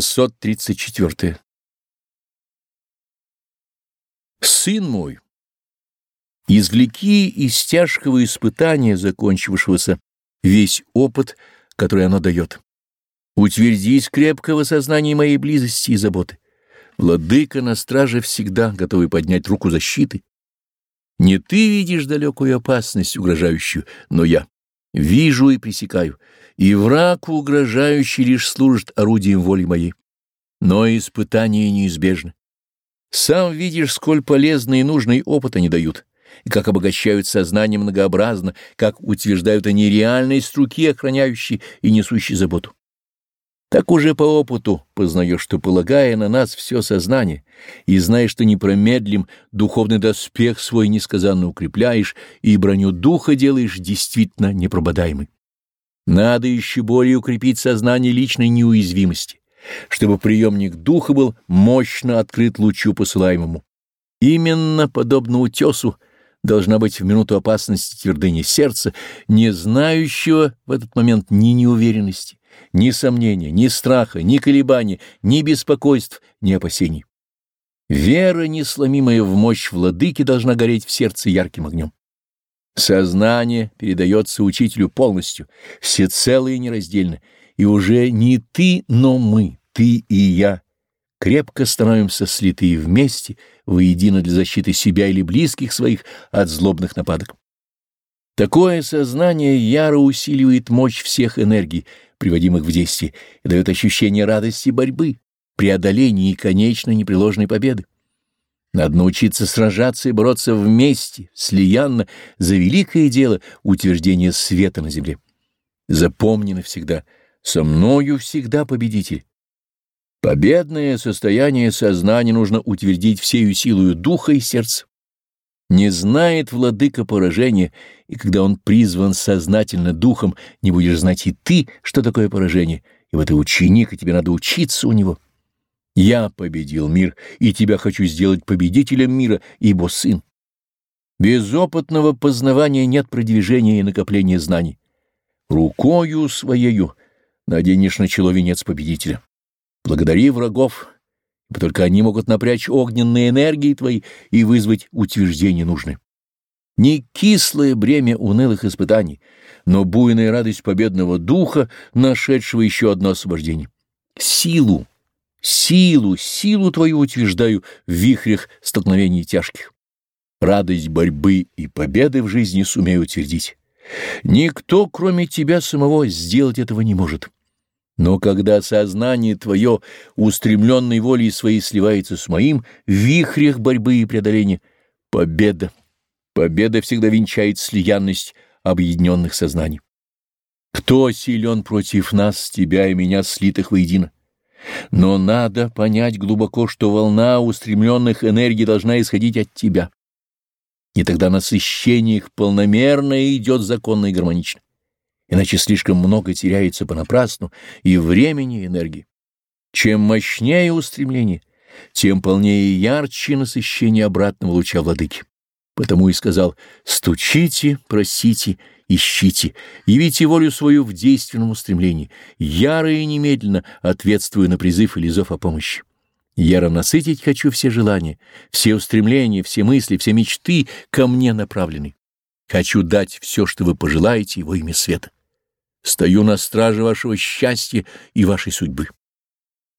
634. Сын мой, извлеки из тяжкого испытания, закончившегося, весь опыт, который оно дает. Утвердись крепко в осознании моей близости и заботы. Владыка на страже всегда готовый поднять руку защиты. Не ты видишь далекую опасность, угрожающую, но я. Вижу и пресекаю, и враг угрожающий лишь служит орудием воли моей. Но испытания неизбежны. Сам видишь, сколь полезный и нужный опыт они дают, и как обогащают сознание многообразно, как утверждают они реальность руки, охраняющей и несущей заботу. Так уже по опыту познаешь, что, полагая на нас все сознание, и зная, что не промедлим, духовный доспех свой несказанно укрепляешь, и броню духа делаешь действительно непрободаемой. Надо еще более укрепить сознание личной неуязвимости, чтобы приемник духа был мощно открыт лучу посылаемому. Именно подобно утесу должна быть в минуту опасности твердыни сердца, не знающего в этот момент ни неуверенности, ни сомнения, ни страха, ни колебаний, ни беспокойств, ни опасений. Вера, несломимая в мощь владыки, должна гореть в сердце ярким огнем. Сознание передается учителю полностью, всецело и нераздельно, и уже не ты, но мы, ты и я, крепко становимся слитые вместе, воедино для защиты себя или близких своих от злобных нападок. Такое сознание яро усиливает мощь всех энергий, приводимых в действие, и дает ощущение радости борьбы, преодоления и конечной непреложной победы. Надо научиться сражаться и бороться вместе, слиянно, за великое дело утверждения света на земле. Запомни навсегда, со мною всегда победитель. Победное состояние сознания нужно утвердить всею силою духа и сердца. Не знает владыка поражения, и когда он призван сознательно духом, не будешь знать и ты, что такое поражение, и вот и ученик, и тебе надо учиться у него. Я победил мир, и тебя хочу сделать победителем мира, ибо сын. Без опытного познавания нет продвижения и накопления знаний. Рукою своею наденешь на чело венец победителя. Благодари врагов, ибо только они могут напрячь огненные энергии твои и вызвать утверждение нужное. Не кислое бремя унылых испытаний, но буйная радость победного духа, нашедшего еще одно освобождение. Силу, силу, силу твою утверждаю в вихрях столкновений тяжких. Радость борьбы и победы в жизни сумею утвердить. Никто, кроме тебя самого, сделать этого не может. Но когда сознание твое, устремленной волей своей, сливается с моим, в вихрях борьбы и преодоления, победа, победа всегда венчает слиянность объединенных сознаний. Кто силен против нас, тебя и меня, слитых воедино? Но надо понять глубоко, что волна устремленных энергий должна исходить от тебя. И тогда насыщение их полномерно идет законно и гармонично иначе слишком много теряется понапрасну и времени, и энергии. Чем мощнее устремление, тем полнее и ярче насыщение обратного луча владыки. Потому и сказал «стучите, просите, ищите, явите волю свою в действенном устремлении, яро и немедленно ответствую на призыв или зов о помощи. Яро насытить хочу все желания, все устремления, все мысли, все мечты ко мне направлены. Хочу дать все, что вы пожелаете во имя света. Стою на страже вашего счастья и вашей судьбы.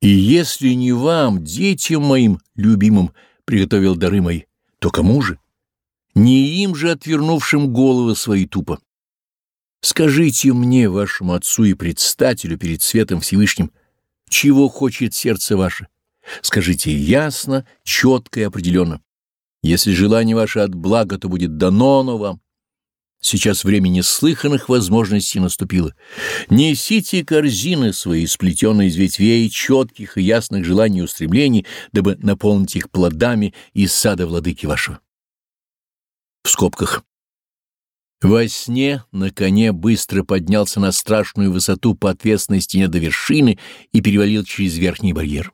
И если не вам, детям моим любимым, приготовил дары мои, то кому же? Не им же, отвернувшим головы свои тупо. Скажите мне, вашему отцу и предстателю перед светом Всевышним, чего хочет сердце ваше. Скажите ясно, четко и определенно. Если желание ваше от блага, то будет дано оно вам. Сейчас время неслыханных возможностей наступило. Несите корзины свои, сплетенные из ветвей четких и ясных желаний и устремлений, дабы наполнить их плодами из сада владыки вашего. В скобках. Во сне на коне быстро поднялся на страшную высоту по ответственной стене до вершины и перевалил через верхний барьер.